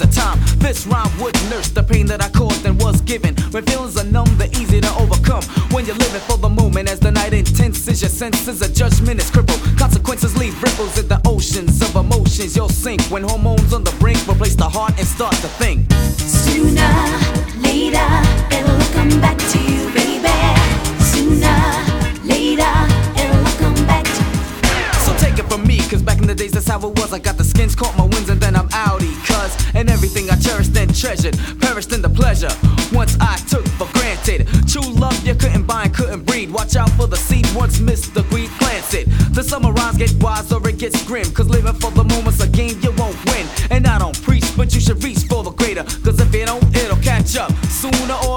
lines of time. This rhyme would nurse the pain that I caused and was given. When feelings are numb, they're easy to overcome. When you're living for the moment, as the night intenses, your senses of judgment is crippled. Consequences leave ripples in the oceans of emotions. You'll sink when hormones on the brink replace the heart and start to think. Sooner, later, it'll come back to you, baby. Sooner, later, it'll come back to you. So take it from me, cause back in the days that's how it was. I got the skins, caught my wins, and then I'm Cuz, and everything I cherished and treasured, perished in the pleasure. Once I took for granted. True love you couldn't buy and couldn't breed. Watch out for the seed once missed, the greed plants it. The summer rhymes get wise or it gets grim. Cause living for the moment's a game you won't win. And I don't preach, but you should reach for the greater. Cause if you don't, it'll catch up sooner or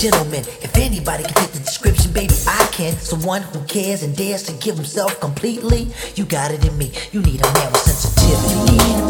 gentleman. If anybody can fit the description, baby, I can. Someone who cares and dares to give himself completely. You got it in me. You need a man with sensitivity.